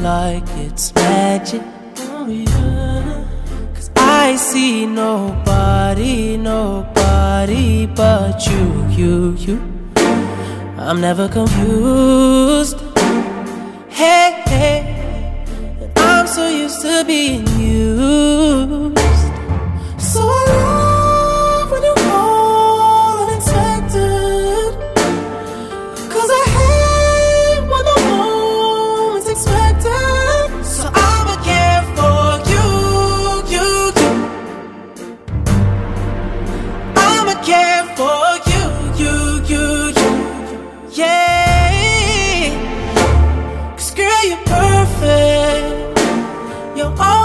like it's magic. Cause I see nobody, nobody but you, you, you. I'm never confused. Hey, hey. I'm so used to being used.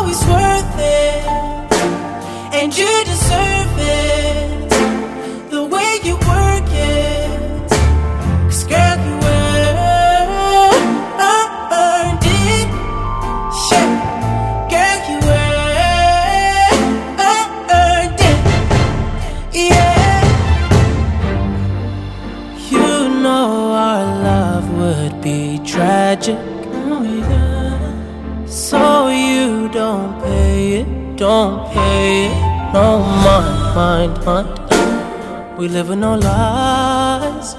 Always worth it. And you deserve it. The way you work it. Cause girl, you earned it. Yeah. Girl, you earned it. Yeah. You know our love would be tragic. Don't pay. No mind, mind, mind. We live with no lies.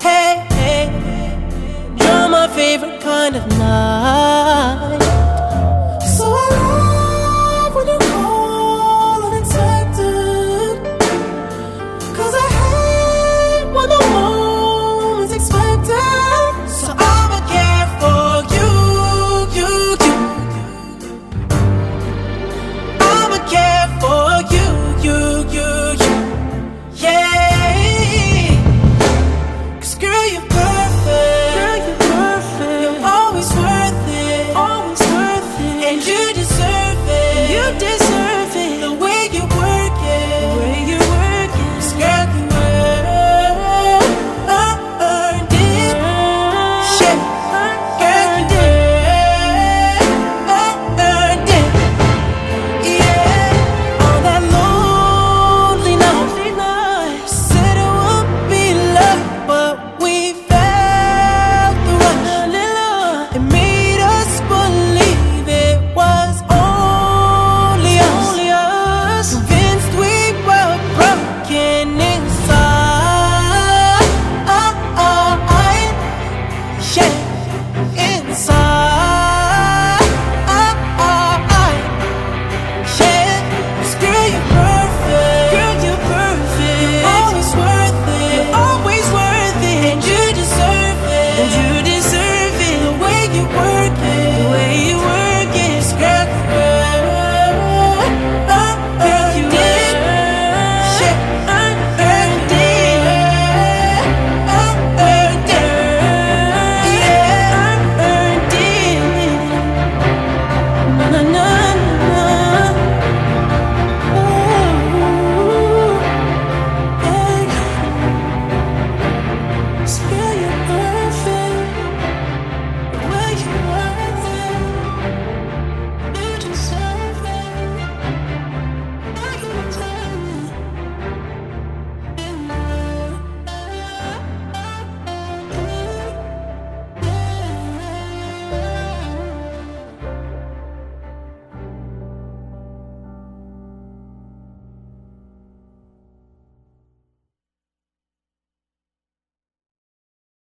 Hey, hey, you're my favorite kind of night. Spirit.